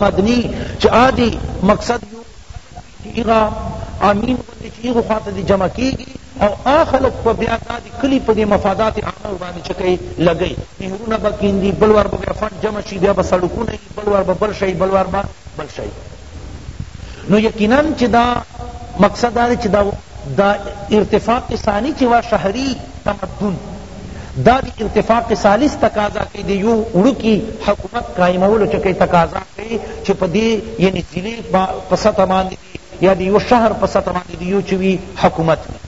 مدنی چی آ دی مقصد یو خلق وی چی ایغا امین غوندی چی ایغو خوا ته دی جمع کیږی او آ خلق په بیا دا دی کلی په دی مفادات عامه و باندی چه کئی لګئی نهرونه به کیندی بل وار به بیا فنډ جمع شی بیا به سړکونه یی بل وار به بل شئی بل وار به بل شئی نو یقینا چی دا مقصد دا دی چی دا دا ارتفاق ثانی چی وا شهری تمدن دا دی ارتفاق ثالث تقاضا کئی دی یو وړکی حکومت قائمولو چکی تقاضا کئی چی پا دی یعنی ضلع پا سطح باندی دی یا دی یو شہر پا سطح باندی دی یو چوی حکومت وی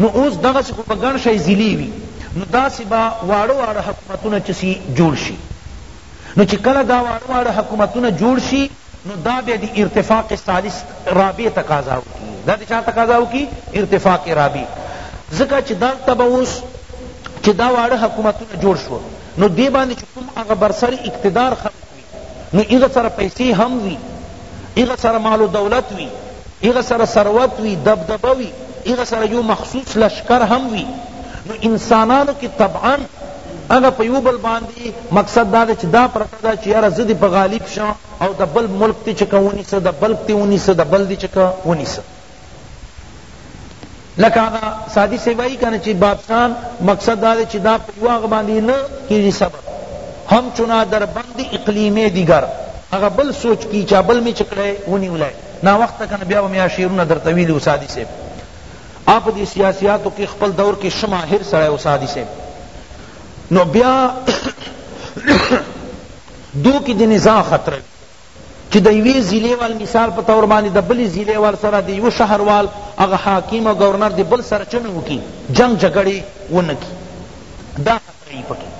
نو اوس دغه سی خو به ګڼ شی ضلعی وی نو داسی با واړه واړه حکومتونه چسی جوړ شی نو چی کله دا واړه واړه حکومتونه جوړ شی نو دا بیا دی ارتفاق ثالث رابع تقاضا وکی دا دی چا تقاضا وکی ارتفاق رابع ځکه چې دلته به اوس چې دا واړه حکومتونه جوړ شو نو دی باندې چې کوم هغه برسر اقتدار خلق وي نو هغه سره پیسې هم وي هغه سره مال و دولت وي هغه سره ثروت وي دبدبه وي هغه سره یو مخصوص لشکر هم وي نو انسانانو کې طبعا هغه په یو بل باندې مقصد دا دی چې دا پرته ده چې یاره زه دې په غالب شم او د بل ملک ته چکه ونیسه د بلک ته ونیسه د بل دې چکه ونیسه لکه هغه سعدی صاحب وایی کنه چی بادشان مقصد دا دی چی دا په یوه هغه باندی نه کیږی صبر هم چنا در بند اقلیم دیگر هغه بل سوچ کی چا بل می چه کړی ونیولی ناوخته کنه بیا به می دا شعرونه درته ویلی وو سعدی صاحب آ په دی سیاسیاتو کی خپل دور کی ښه ماهر سړی وو سعدی صاحب نو بیا دو کی دی نزاع خطره چی د یوی ضلع وال مثال په طور باندې د بلی ضلع وال سره د یو شهر وال هغه حاکم او گورنر د بل سره چنه وکی جنگ جګړې ونکی دا خطره ای پکی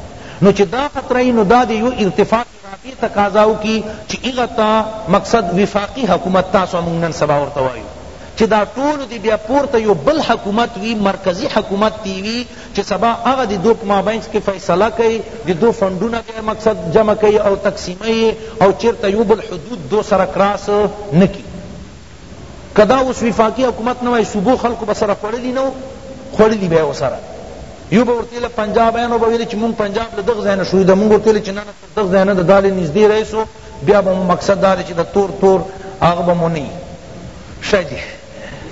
نو چی دا خطره ای نو دا د یو ارتفاق رابی تقاضاو کی چی ایغا تا مقصد وفاقی حکومت تاسو مونږ نن سبا ورته وایو چی دا ټول دی بیا پورته یو بل حکومت وی مرکزی حکومت تی وی چه سبا هغه د دو په مابینځ کی فیصله کئی د دو فنډونه دی مقصد جمع کئی او تقسیمه یی او چیرته یو بل حدود دو سره کراس نه کی که دا اوس وفاقی حکومت نه وای صوبو خلقو به سره خوړلی نه وو خوړلی به یې ورسره یو به ورته ویل پنجابیانو به ویل چې مونږ پنجاب له دغه ځای نه شروع ده مونږ ورته ویل چې نه نه تر دغه ځای نه د دالې نږدې رئیس بیا به مو مقصد دا دی چې د تور تور هغه به مو نه ښه جي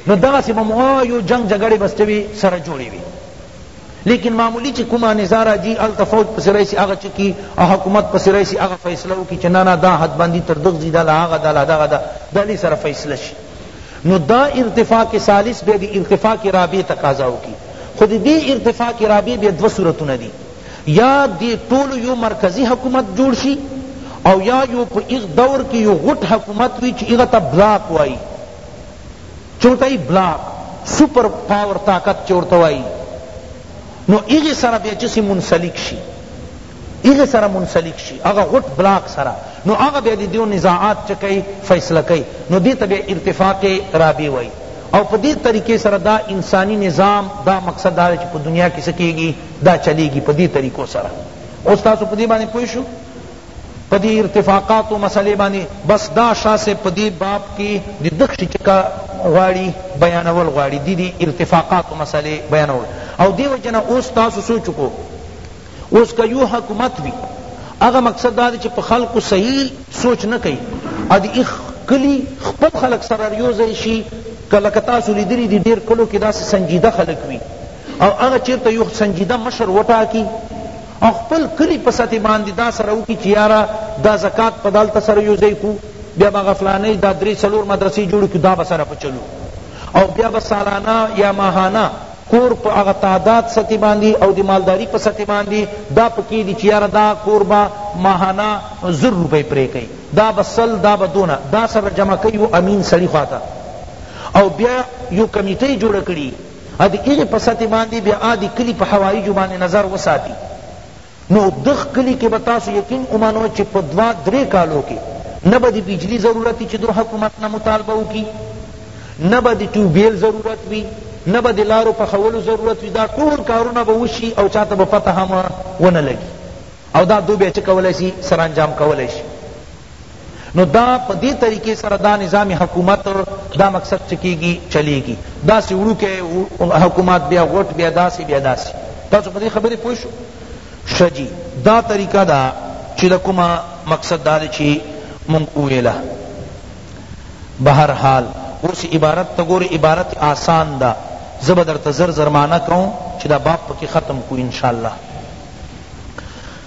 نو دغسی به موایو جنگ جګړې بس چوی سره جوړی وی لیکن معمولی چی کومه نزا راځي هلته فوج پسې راشي هغه چه کی او حکومت پسې راشي هغه فیصله وکړي چې نه نه دا حد باندې تر دغه ځي دا له هغه دا له دغه دا دا لې سره فیصله شي نو دا ارتفاع کې ثالث بیا د ارتفاع کې رابع تقاضا وکړي خو د دې ارتفاع کې رابع بیا دوه صورتونه دي یا د ټولو یو مرکزی حکومت جوړ شي او یا یو په ایغ دور کې یو غټ حکومت وي چې هغه ته بلاک وایي چه ورته وایی بلاک سپر پاور طاقت چه ورته وایی نو هغه سره بیا چسی منسلک شي هغه سره منسلک شي هغه غټ بلاک سره نو هغه بیا دیو نزاعات چکای فیصله کای نو دیت بیا ارتفاق رابی وای او په دې طریقې سره دا انسانی نظام دا مقصد دا چې په دنیا کې سکیږي دا چلیږي په دې طریقو سره اوس تاسو په دې باندې پوه شو په دی ارتفاقاتو مسئلې باندې بس دا شاه صاحب په دی باب کی دی دښی چکه غواړي بیانول غواړي دی دی ارتفاقاتو مسئلې بیانول او دی وجنه اوس تاسو سوچ کو اوس که یو حکومت وی هغه مقصد دا چې په خلق صحیح سوچ نه کوي ا دی اخ کلی خپل خلق سره یو ځای شي کله کتا سو لیدلی دی ډیر کلو کې داسې سنجیده خلق وی او هغه چیرته یو سنجیده مشر وټاکی او خپل کلی په سطح باندی دا سره وکی چی یاره دا زکوة په دالته سره یو ځای کو بیا به هغه فلانی دا دری څلور مدرسی جوړی کو دا به سره په چلو او بیا به سالانه یا ماهانه کور په هغه تعداد سطح باندی او دی مالداری په سطح باندی دا پکی دی چی یاره دا کور به ماهانه زر روپی پری کئی دا به سل دا به دونه دا سره جمع کئی یو امین سړی خواته او بیا یو کمیټی جوړه کړی او د هغې په سطح باندې بیا د کلي په حوایجو باندې نظر وساتي نو دغه کلي کې به تاسو یقین ومنو چې په دوه درې کالو کې نه به د بجلي ضرورت چې دو حکومت نه مطالبه وکړي نه به د ټیوبیل ضرورت وي نه به د لارو پخولو ضرورت وي دا ټول کارونه به وشي او چاته به پته هم ونه لګي او دا دو بیا چې کولی شي سرانجام کولی شي نو دا په دې طریقې سره دا نظام حکومت دا مقصد چکیږي چلیږي دا سی وړوکی حکومت بیا غټ بیا داسی بیا داسی تاسو په دې خبرې پوه شو شجی دا طریقه دا چې دا کومه مقصد دا دی چې مونږ وویله بهر حال اوس عبارت ته ګور عبارت آسان ده زه به درته زر زر معنی کوم چې دا باب پکې ختم کو انشاءالله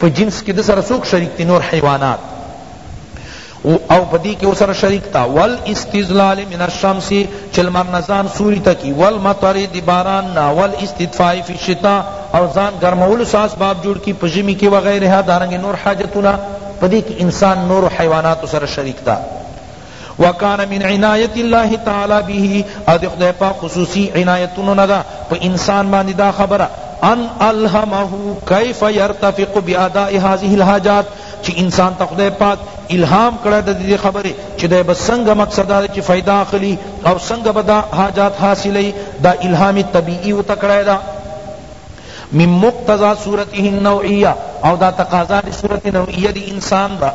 په جنس کی دسره څوک شریک دی نور حیوانات او پدی کی ورسره شریک تا والاستظلال من الشمس چه لمر نه ځان سوری ته کی والمطر د باران نه والاستدفاء فی الشتاء او ځان ګرمولو څخه اسباب جوړ کی په ژمی کی وغیرها دارنګ نور حاجتونه پدی کی انسان نورو حیواناتو سره شریک تا وکان من عنایت الله تعالی به او د خدای پاک خصوصی عنایتونو نه ده په انسان باندې دا خبره ان الهمه کیف یرتفق باداء هذه الحاجات چی انسان ته خدای پاک الهام کړه د دې خبره چې د بس څنګه مقصد دا چې فائدہ اخلي او څنګه به دا حاجات حاصلې دا الهام طبیعی و تکړه دا من مقتضى صورته النوعیه او دا تقاضا دی صورت نوعیه دی انسان دا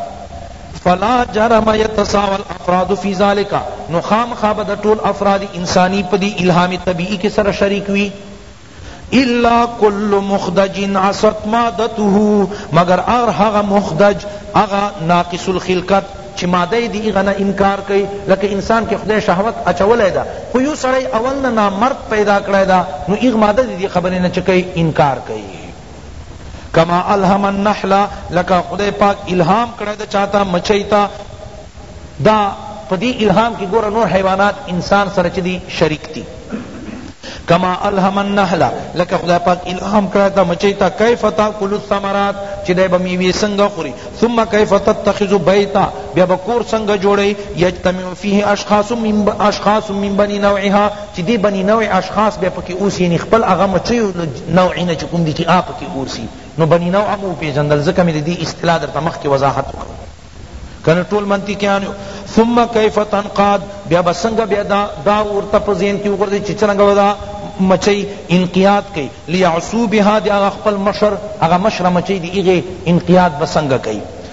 فلا جرم یتساوی الافراد فی ذلک نو خامخا به د ټول افراد انسانی په دی الهام طبیعی کی سره شریک وی الا کل مخدج عصت مادته مگر هر هغه مخدج هغه ناقص الخلقت چی ماده دی هغه نه انکار کئی لکه انسان کی خدای شهوت اچولی دا خو یو سړی اول نه نامرد پیدا کړی دا نو هغه ماده دی خبری نه چه کئی انکار کئی کما الهم النحل لکه خدای پاک الهام کړی د چاته مچی ته دا پدی الهام کی گور نور حیوانات انسان سره چی دی شریک تی کما الهم النحل لکه خدای پاک الهام کړی ته مچی ته کیف تاکل الثمرات چی دی به میوه څنګه خوري ثم کیف تتخذ بیتا بیا به کور څنګه جوړی یجتمع فیه اشخاص من اشخاص من بنی نوعها چی دی بنی نوع اشخاص بیا پکی اوسی یعنی خپل هغه مچیو له نوع نه چی کوم دی چی هغه پکی اوسی نو بنی نوع هم وپیژندل ځکه می ددی اصطلاح درته مخکی وضاحت وکړو کنه ټول منطقیان یو ثم کیف تنقاد بیا به څنګه بیا دا دا ورته په ذهن کی وګرځي چې څنګه به دا مچی انقیاد کوي لیعصوبها د هغه خپل مشر هغه مشر مچی دی هغه انقیاد به څنګه کوي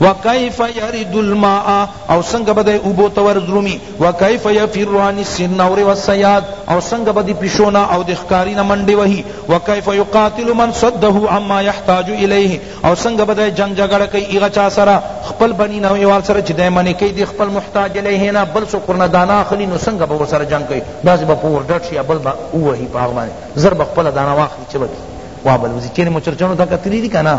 وکیف یرد الماء او سنگ بده اوبو تور درومی وکیف یفر عن السنور والصیاد او سنگ بده پیشونا او دخکارینا منډی وهی وکیف یقاتل من صده عما یحتاج الیه او سنگ بده جنگ جګړه کوي ایغه چا سره خپل بنی نو یوال سره چې دای منی کوي د خپل محتاج الیه نه بل سو کرنا دانا خلی نو سنگ به سره جنگ کوي داس به پور ډټ شي بل به وهی پاغ باندې زر بخپل دانا واخلي چې وکی وابل وزي چې مچرچنو دا کتلی دي کنه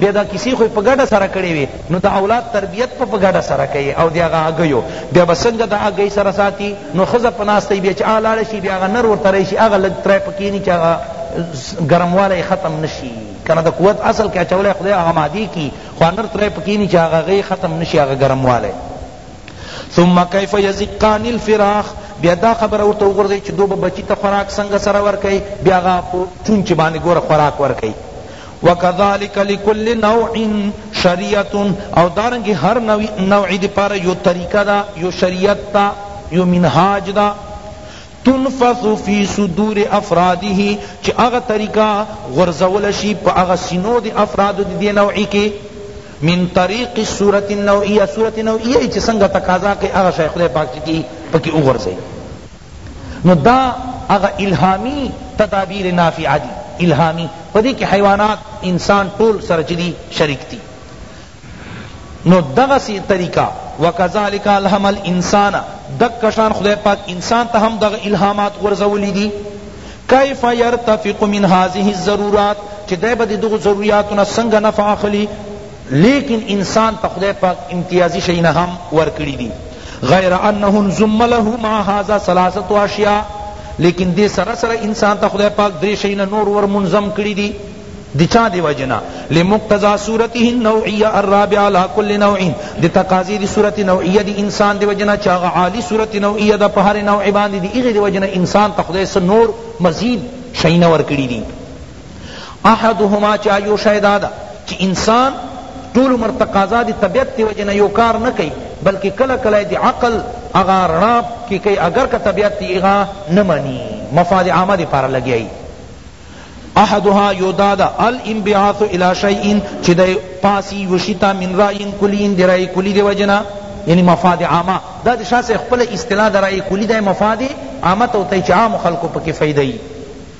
بیا دا کیسې خو یې په ګډه سره کړې وې نو د اولاد تربیت په په ګډه سره کوي او د هغه هګیو بیا به څنګه د هګۍ سره ساتي نو ښځه په ناسته بیا چې هغه لاړه شي بیا هغه نر ورته راشي هغه لږ تری په کښېني چې هغه ګرموالی یې ختم نه شي که نه د قوت اصل کې اچولی خدای هغه مادې کي خو نر تری په کښېني چې هغه هغې ختم نه شي هغه ګرموالی ثم کیف یزقان الفراخ بیا دا خبر ورته وګرځي چې دوی به بچی ته خوراک څنګه سره ورکوي بیا هغه چونچې باندې ګوره خوراک ورکوي وکذلک لکل نوع شریعت او دارنګه هر نوع دی پاره یو طریقه ده یو شریعت ده یو منهاج ده تنفث فی صدور افراده چه اغا طریقه غرزول شی پا اغا سینو دی افراد دی, دی نوعی کی من طریق صورت النوعیه صورت نوعیه چه سنگ تقاضا کی اغا شای خدای پاک چی پکی اغرزی نو دا هغه الهامی تدابیر نافعه دی الهامی په دې کې حیوانات انسان ټول سره چې دی شریک دی نو دغه سی طریقہ وکذالک الهم الانسان دک شان خدای پاک انسان ته هم دغه الهامات ورزولی دي کیف یرتفق من هذه الضرورات چې دای به دغه ضرورتونه څنګه نفع اخلي لیکن انسان ته خدای پاک امتیازی شیونه هم ورکړی دی غیر انه انضم له مع هذا ثلاثه اشیاء لیکن دې سره سره انسان ته خدای پاک درې شیونه نور ور منظم کړی دی دی چا دی وجنا لمقتضا صورته النوعیه الرابعه لا كل نوع دی تقاضی دی صورت نوعیه دی انسان دی وجنا چا عالی صورت نوعیه دا په هر نوع باندې دی ایغه دی وجنا انسان ته خدای سره نور مزید شیونه ور کړی دی احدهما چا یو شای دا ده چی انسان ټول عمر تقاضا دی طبیعت دی وجه نه یو کار نه کئی بلکہ کله کله دی عقل اغا رنا کی کئی اگر که طبیعت دی اغا نه منی مفاد عامہ دی پارا لگیا ئی احدها یو دا ده الانبعاث الی شیء چی دی پاسی وشتا من رای کلی دی رای کلی دی وجه نه یعنی مفاد عامہ دا دی شاہ سے خپل اصطلاح در رای کلی دی مفاد عامہ تو تی چی عام خلقو پکی فیدئی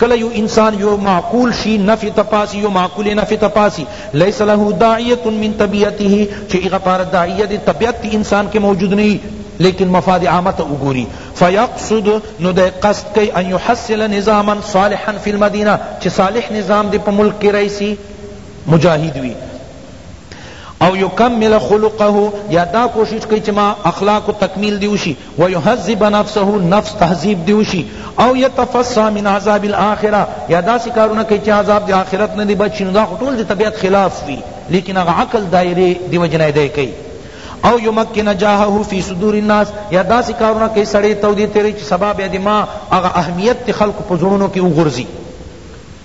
کله یو انسان یو معقول شی نفی ته پاسی یو معقول نفی ته پاسی لیس له داعیت من طبیعته چی ایغا پار داعیه دی طبیعت تی انسان کی موجود نئی لیکن مفاد عامه ته وګوری فیقصد نو دی قصد کئی ان یحصل نظاما صالحا فی المدینه چی صالح نظام دی په ملک کی رئیسی مجاہد وی او یکمل خلقه یا دا کوشش کئی چی ما اخلاق تکمیل دی وشی ويهذب نفسه نفس تهذیب دی وشی او يتفصى من عذاب الاخرة یا داسی کارونه کئی چه عذاب دی آخرت نه دی بچ شی نو دا خو ټول دی طبیعت خلاف وی لیکن هغه عقل دایره دی وجه نه دی کئی او یمکن جاهه فی صدور الناس یا داسی کارونه کئی سړی تودی تیری چه سبا بیا دی ما هغه اهمیت تی خلق په زړونو کی وغورځی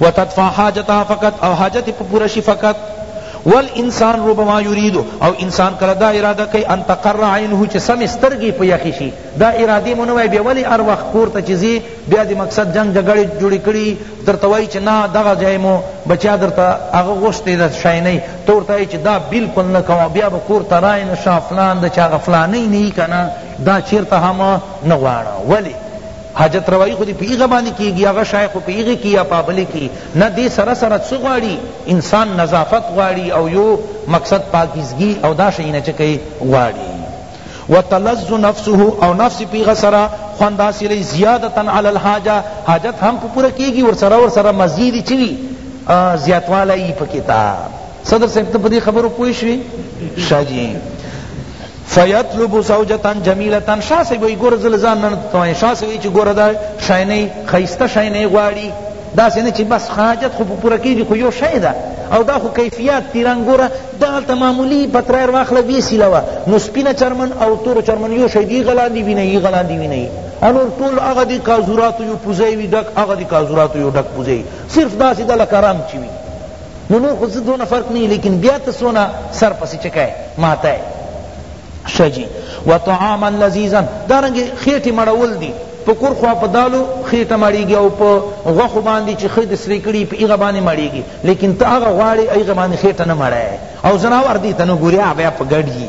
وتدفع حاجتها فقط او حاجت په پوره شي فقط والانسان ربما یرید او انسان کله دا اراده کوي ان تقر عینه چې سم سترګې په یخې شي دا ارادې مو نه وای بیا ولې هر وخت کور ته چې ځي بیا د مقصد جنګ جګړې جوړې کړي درته وایي چې نه دغه ځای مو بچیا درته هغه غوښتې ده شاینۍ ته ورته وایي چې دا بلکل نه کوه بیا به کور ته رای نه شه فلان د چې هغه فلانۍ نه یي که نه دا چېرته هم نه غواړه ولې حاجت روائی خو دی په هغه باندې کیږی هغه شای خو په هغه کی یا په بلی کی نه دی سره سره څه غواړی انسان نظافت غواړی او یو مقصد پاکیزګی او دا شیونه چه کئی غواړی وتلذ نفسه او نفس پیغه سره خوند حاصلی زیادتا علی الحاجه حاجت هم پورا کیږي ور سره ور سره مزید چوي زیاتواله ای پکتا صدر صاحب ته په دې خبرو پوه شوي شاجی فیطلب زوجتا جمیلتا شاه صاحب وی ګور زل ځان نه توای شاه صاحب چې ګور دا شاینې خیسته شاینې غواړي دا سینه چې بس حاجت خو پوره کیږي خو یو شی ده او دا خو کیفیت تیران ګوره دغلته معمولی پترایر واخله وی سیله وه نو سپینه چرمن او تور چرمن یو شی دی غلاندی وینه یی غلاندی وینه یی انور ټول هغه دی کازوراتو یو پوزی وی ډک هغه دی کازوراتو یو ډک پوزی صرف داسې ده لکه رنګ چې وي نو نور خو څه دونه فرق نه لیکن بیا ته سونه سر پسې چکای ماته شجی و طعاما لذیذا دارنګ خېټه مړول دي په کور خو په دالو خېټه مړیږي او په غوخو باندې چې خې د سری کړي په ایغه باندې مړیږي لیکن ته هغه غواړي ایغه باندې خېټه نه مړای او زناور دي تنو ګوریا بیا په ګډي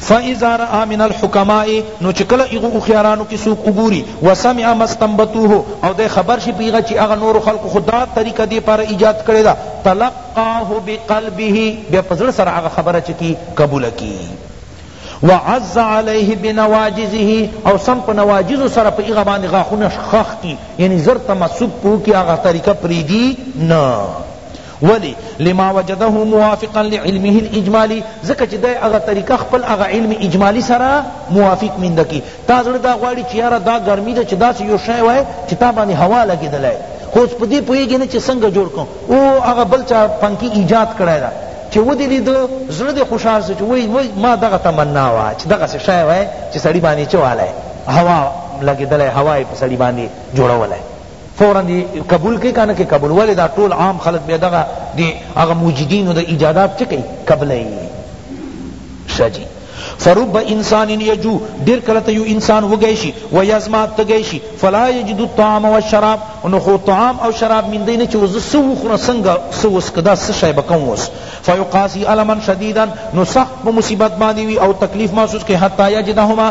فاذا راى من الحکماء نو چه کله هغه هوښیارانو کی څوک وګوری وسمع ما استنبطوه او دی خبر شی په هغه چی هغه نورو خلقو خو دا طریقه دی پاره ایجاد کړی ده تلقاه بقلبه بیا په زړه سره هغه خبره چه کی قبوله کی وعض علیه بنواجذه او سم په نواجذو سره په هغه باندې غاښونه ښخ کی یعنی زر تمسک په کی هغه طریقه پریږدي نه ولی لما وجده موافقا لعلمه الاجمالی ځکه چی دی هغه طریقه خپل هغه علم اجمالی سره موافق مینده کی تا زړه دا غواړی چی یاره دا ګرمی ده چی داسې یو شی وای چی تا باندې هوا لګیدلای خو اوس په دې پوهیږی نه چی څنګه جوړ کړم او هغه بل چا پنکی ایجاد کړی ده چی ودی لید زړه دې خوشحال سو چی وای وای ما دغه تمنا وا چی دغه څه شی وای چی سړی باندې چوالای هوا لګیدلای هوا یې په سړی باندې جوړولای فورا دی قبول کی کنه کی قبول ولی دا ټول عام خلق بیا دغه دی هغه موجدین د ایجادات چکی قبلی شجی فرب انسان یجو ډیر کله ته یو انسان وګی شي و یزما تګی شي فلا یجد الطعام والشراب نو خو طعام او شراب من دینه چې وز سو خره څنګه سو وس کدا څه شی بکم وس فیقاسی الما شدیدا نو سخت مصیبت باندې وی او تکلیف محسوس کی حتا یجدهما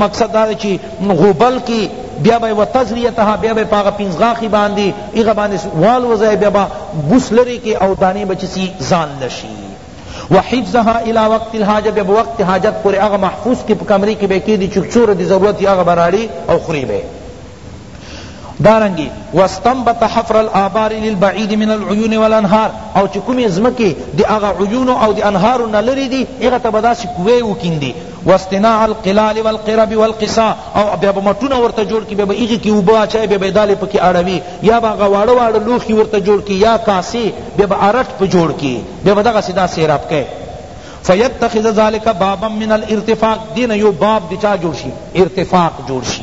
مقصد دا دی چی غوبل کی بیا به و تزریتها بیا به پاغه پنځغاخی باندی هغه باندی والوزی بیا به بوس لری کی او دانی به چسی زان لشی وحفظها الى وقت الحاجه بیا به وقت حاجت پوری هغه محفوظ کی په کمری کی به کیدی چک چور دی ضرورت هغه براړی او خوری به دارنګي واستنبت حفر الابار للبعيد من العيون والانهار او چې کومې ځمکې د هغه عيونو او د انهارو نه لرې دي هغه ته به داسې کوې وکیندي واستناع القلال والقرب والقصا او بیا به مټونه ورته جوړ کړي بیا به هغې کې اوبه اچوي بیا به یې دالې پکې اړوي یا به هغه واړه واړه لوښي ورته جوړ کړي یا کاسې بیا به ارټ په جوړ کړي بیا به دغسې دا سیراب کوي فیتخذ ذلک بابا من الارتفاق دین یو باب دچا جوړ شي ارتفاق جوړ شي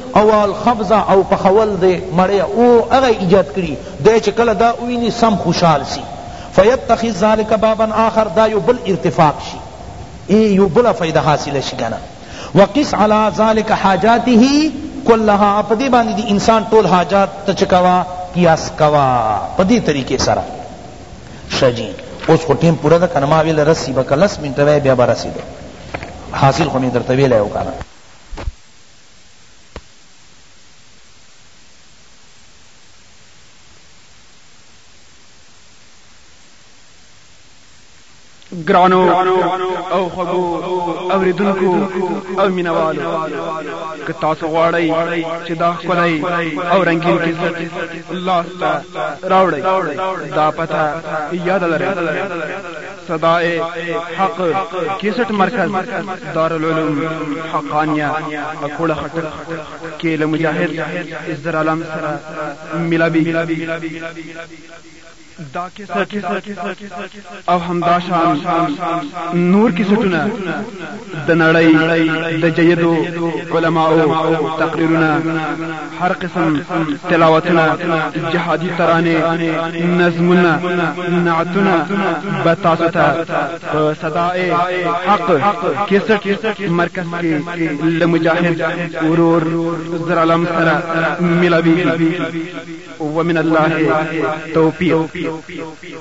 اوال خبزه او پخول دی مړی او هغه ایجاد کړی دی چه کله دا ووینی سم خوشحال سی فیتخذ ذلک بابا آخر دا یو بل ارتفاق شی ای یو بل فائدہ حاصل شی کنا وقس علی ذلک حاجاته کلها په دی باندې دی انسان ټول حاجات ته چکوا قیاس کوا په دی طریقې سره شجی اوس خو ټیم پورا ده کنه ما ویل رسی بکلس منټه بیا برسی ده حاصل خو می درته ویلی او کنه ګرانو او خوګو اوریدونکو او مینوالو که تاسو غواړئ چې دا خپلای او رنگین کیسه الله ته راوړئ دا پته یاد لرئ صدائے حق کیسټ مرکز دارالعلوم حقانیه اکوړه خټک کې له مجاهد عزر عالم سره ملاوي دا کیسټ او همداشان نور کیسټونه د نړۍ د جیدو علماو تقریرونه هر قسم تلاوتونه جهادي ترانې نظمونه نعتونه به تاسو ته په صداء حق کیسټ مرکز کې له مجاهد ورور زرالم سره ملاویږي ومن الله توفیق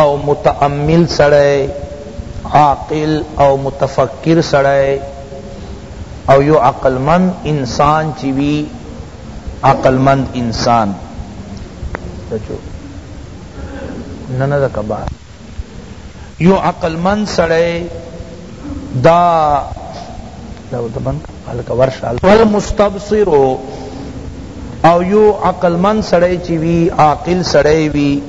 او متأمل سړی عاقل او متفکر سړی او یو عقل مند انسان چی وی عقل مند انسان نه نه کبار یو عقل مند سړی دا دا ورته بند هلکه ورشه والمستبصر او یو عقل من سړی چی وی عاقل سړی وی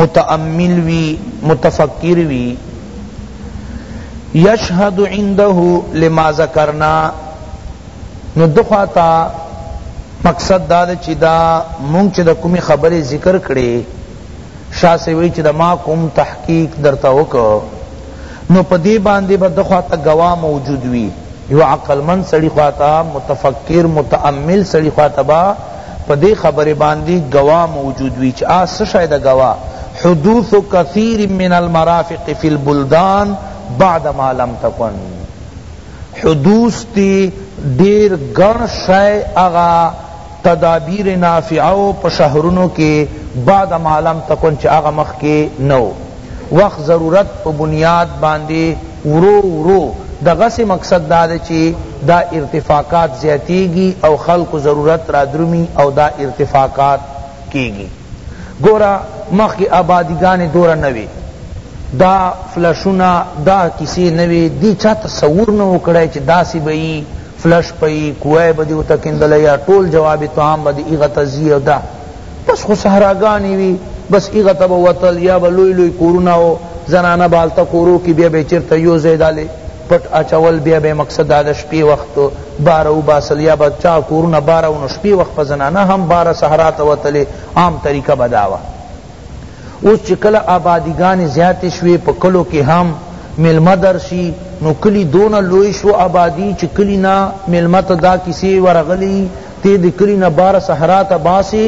متأمل وی متفکر وی یشهد عنده لما ذکرنا نو دخواتا مقصد دا ده چی دا مونږ چې د کومې خبرې ذکر کړي شاه سوی چې د ما کوم تحقیق درته وکړو نو په دې باندې به ده خوا ته ګواه موجود وي، یو عقل مند سړي خوا ته، متفکر، متأمل سړي خوا ته به په دې خبرې باندې ګواه موجود وي چې آ څه شی ده ګواه، حدوث کثیر من المرافق فی البلدان بعد ما لم تکن، حدوث دې ډېر ګڼ شی هغه تدابیر نافعه و په شهرونو کې بعد ما لم تکن چې هغه مخکې نه و. وخت ضرورت په بنیاد باندی ورو ورو دغسی مقصد داده چی دا ارتفاقات زیاتیږی او خلکو ضرورت رادرومی او دا ارتفاقات کیږی ګوره مخکی آبادیګانی دوره نه وی دا فلشونه دا کیسی نه وی دی چا تصور نه وو کړی چی داسی به یی فلش پی کوه به دی وتکندله یا ټول جواب طعام به دی هغه ته ځی او دا بس خو صحراګانی وی بس هغه ته به وتل یا به لوی لوی کورونه او زنانه به هلته کورو کی بیا به یې چیرته یو ځای دالی پټ اچول بیا به یې مقصد دا د شپی وخت باره وباسل یا به چا کورونه باره وو نو شپی وخت به زنانه هم باره صحرا ته وتلی عام طریقه به دا وه اوس چې کله آبادیګانې زیاتې شوې په کلو کې هم مېلمه درشي نو کلي دونه لوی شو آبادي چې کلي نه مېلمه ته دا کیسې ورغلي ته د کلی نه بهر صحرا ته باسی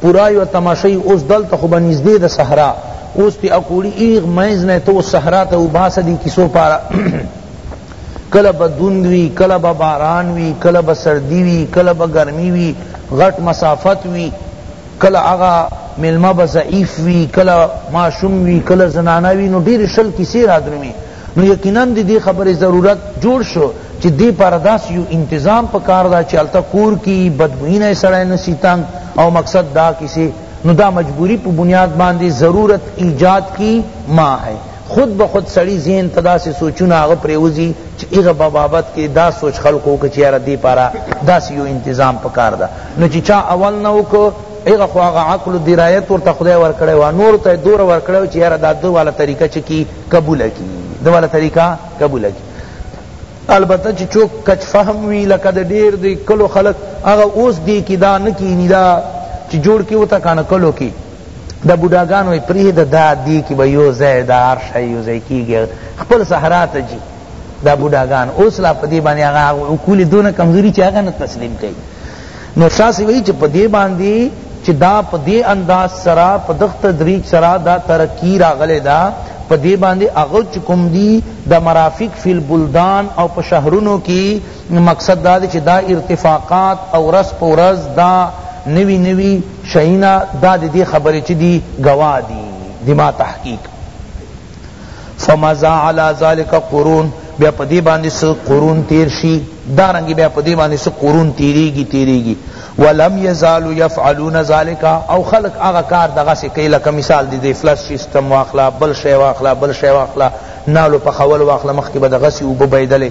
پورا یوه تماشه یی اوس دلته خو به نږدې ده صحرا اوس ته اکوړی ایغ منځ نه ته اوس صحرا ته وباسه دی کیسو پاره کله به دوند وی کله به باران وی کله به سردی وی کله به ګرمی وی غټ مسافت وی کله هغه میلمه به ضعیف وی کله ماشوم وی کله زنانه وی نو ډیر شل کیسې رادرومی نو یقینا د دې خبرې ضرورت جوړ شو چې دې پاره داسې یو انتظام پکار ده چې هلته کور کی بدګویی نه سړی نه سي تنګ او مقصد دا کی سي نو دا مجبوری په بنیاد باندې ضرورت ایجاد کی ما ہے خود به خود سړی ذهن ته داسې سوچونه هغه پرېوځي چې هغه په بابت کې دا سوچ خلکو وکړي چې یاره دې پاره داسې یو انتظام پکار ده نو چې چا اول نه وکړو هغه خو هغه عقل و درایت ورته خدای ورکړی وه نور ته یې دوره ورکړی چې یاره دا دوه والا طریقه چې کی قبوله کی ده والا طریقه قبوله کی البته چې چوک کچ فهم وی لکه د ډیر دی کلو خلق هغه اوس دی کی دا نکینی دا چې جوړ کی وتا کانه کلو کی دا بوډاګانو پریه دا, دا دی کی به یو ځای دا هر شی یو ځای کیږي خپل صحرا ته جی دا بوډاګان اوس لا پدی باندې هغه عقول دونه کمزوری چې هغه نه تسلیم کوي نو شاه صیب وایی چه په دی باندی چه دا په دی انداز سره په دغ تدریج سره دا ترقی راغلی ده په دی باندی هغه چه کوم دی د مرافق فی البلدان او په شهرونو کی مقصد دا دی چه دا ارتفاقات او ورځ په ورځ دا نوی نوی شیونه دا ددی خبری چه دی ګواه دی دی ما تحقیق فمزا علی ذلک قرون بیا په دې باندې څه قرون تیر شي دارنګې بیا په دې باندې څه قرون تیریږي تیریږي ولم یزالو یفعلون ذلک او خلق هغه کار دغسې کوي لکه مثال د دې فلش سیستم واخله بل شی واخله بل شی واخله نالو پخول واخله مخکې به دغسې اوبه بهېدلې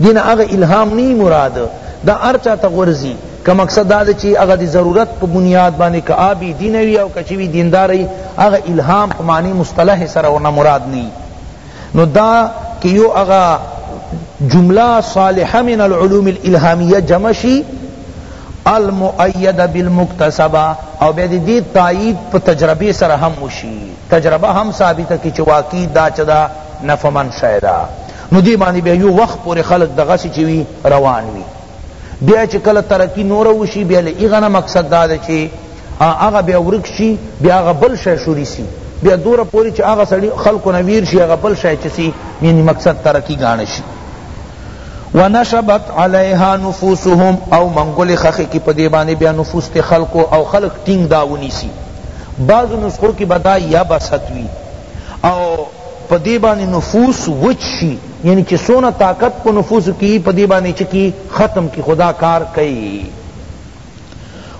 دین هغه الهام نی مراد دا هر چا ته غورځي که مقصد دا دی چې هغه د ضرورت په بنیاد باندې که آبی دین وي او که چې وي دینداري هغه الهام په معنی مصطلح سره ورنه مراد نی نو دا که یو هغه جمله صالحه من العلوم الالهامیه جمع شي المؤیده بالمکتسبه او بیا دې تایید په تجربه سره هم وشي تجربه هم ثابته کی چې واقعي دا چې دا نفمن شیدا نو دې باندې بیا یو وخت پورې خلق دغسې چې وي روان وي بیا چې کله ترقي نوره وشي بیا له هغه نه مقصد دا دی چې هغه بیا ورک شي بیا هغه بل شی شروع سي بیا دوره پورې چې هغه سړي خلقو نه ویر شي هغه بل شی چې سي یعنی مقصد ترقي ګاڼه شي ونشبت علیها نفوسهم او منگل خخی کی پدی بانے بیا نفوس تے خلق او خلق ٹینگ داونی سی بعض نسخوں کی بدا یا بسط وی او په دې باندې نفوس وچ شي یعنی چې څونه طاقت په نفوسو کې په دې باندې چه کي ختم کي خو دا کار کوي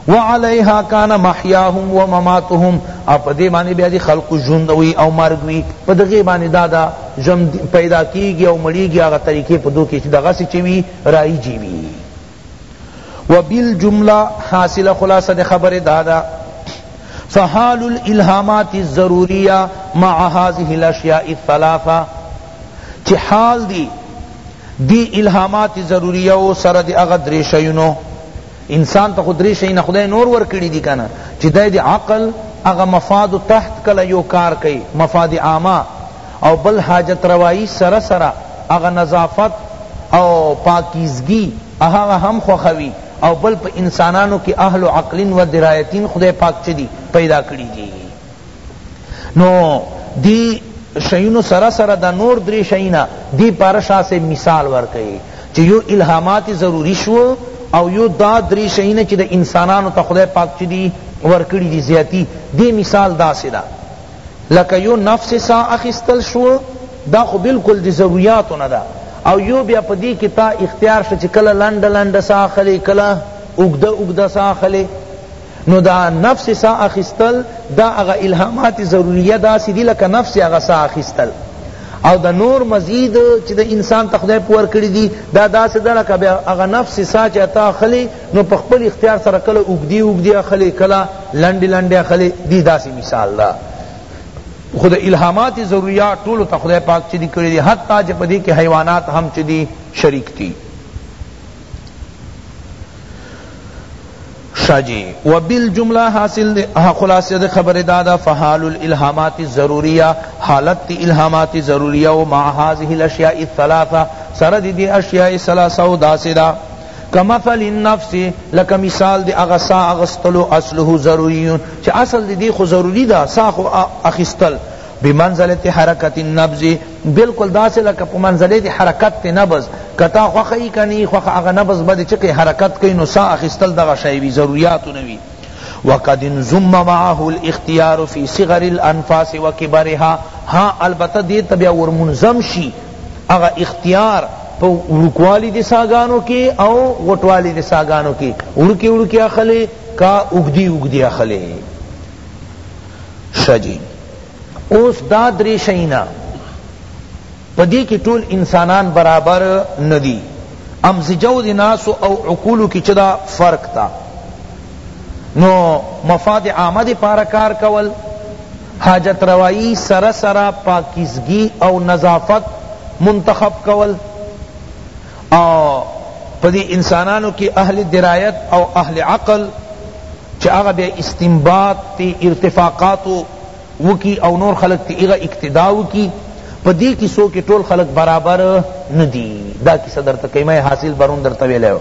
وعلیها کان محیاهم و مماتهم او په دې باندې بیا دي خلق ژوند وي او مرګ وي په دغه باندې دا دا ژوند پیدا کیږي او مړیږي هغه طریقې په دوه کې چې دغه څه چوي رایجی وي و بالجملة حاصل خلاصه دی خبری دادا فحال الالهامات الضروریة مع هذه الاشیاء الثلاثة چی حال دی دی الهامات ضروریه و سره دی اغا دری شیونو انسان تا خود دری شیون خدای نور ورکڑی دی کنا چی دی دی عقل اغا مفاد تحت کلا یو کار کئی مفاد عامہ او بل حاجت روایی سره سره هغه نظافت او پاکیزګی هغه هم خوښوی او بل په انسانانو کی اهل عقلین و درایتین خدای پاک چه دی پیدا کړی دی نو دی شیونو سره سره دا نور دری شیونه دی پاره شاه صاحب مثال ورکوی چه یو الهامات ضروری شو او یو دا دری شیونه چه د انسانانو ته خدای پاک چه دی ورکړی دی زیاتی دی مثال داسې ده لکه یو نفس سا اخیستل شو دا خو بلکل دی ضروریاتو نه ده او یو بیا په دی کی تا اختیار شته چی کله لنډه لنډه سا اخلی کله اوږده اوږده سا اخلی نو دا نفس سا اخیستل دا هغه الهامات ضروریه داسی دی لکه نفس هغه سا اخیستل او دا نور مزید چی دا انسان ته خدای پور کړی دی دا داسی ده لکه بیا هغه نفس سا چی تا اخلی نو په خپل اختیار سره کله اوږدې اوږدې اخلې کله لنډې لنډې اخلې دې داسې مثال ده خو د الهامات ضروریه ټولو ته خدای پاک چه دي کړي دي حتی چې په دې کې حیوانات هم چه دي شریک دي شاجی و بالجمله حاصل خلاصه د خبر دادا فحال الالهامات الضروریه حالت الهامات ضروریه و مع هذه الاشیاء الثلاثه سره دی اشیاء ثلاثه و داسدا کمثل النفس لکه مثال دی اغا سا اغستلو اصله ضروری چه اصل دی دی خو ضروری دا سا خو اخستل بمنزلت حرکت النبض بالکل داسې لکه په منزله دی حرکت تی نبض کتا خوخه ای کنی خوخه اغا نبض بده چکی حرکت کئی نو سا اخستل دغا شای وی ضروریاتو نوی وقد انضم معه الاختیار فی صغر الانفاس وکبرها ها البته دیتا بیا ورمنظم شی هغه اختیار په ورکوالی دی ساګانو کی او غټوالی دی ساګانو کی ورکی ورکی اخلی کا اوږدی اوږدی اخلی ښه جی اوس دا درې شیونه په دې کې ټول انسانان برابر نه دي امزجو د ناسو او عقولو کې چې دا فرق تا نو مفاد عامه دې پاره کار کول حاجت روائی سره سره پاکیزګی او نظافت منتخب کول او په دی انسانانو کی اهل درایت او اهل عقل چه هغه بیا استنباط تی ارتفاقاتو وکی او نور خلق تی هغه اقتداء وکی په دی کیسو کی ټول خلق برابر ندی دا کیسه درته کئ ما حاصل برون درته ویلی وه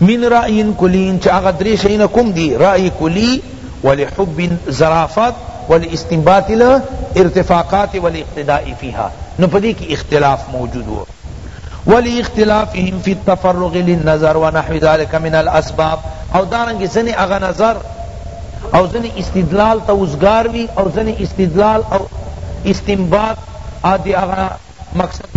من رای کلی چه هغه درې شیونه کوم دي رای کلی ولحب ظرافت ولاستنباط الارتفاقات والاقتداء فیها نو پدې کی اختلاف موجود وو ولاختلافهم فی التفرغ للنظر ونحو ذلک من الاسباب او دارنګ ځنی هغه نظر او ځنی استدلال ته اوزګار وی او ځنی استدلال او استنباط ادی هغه مقصد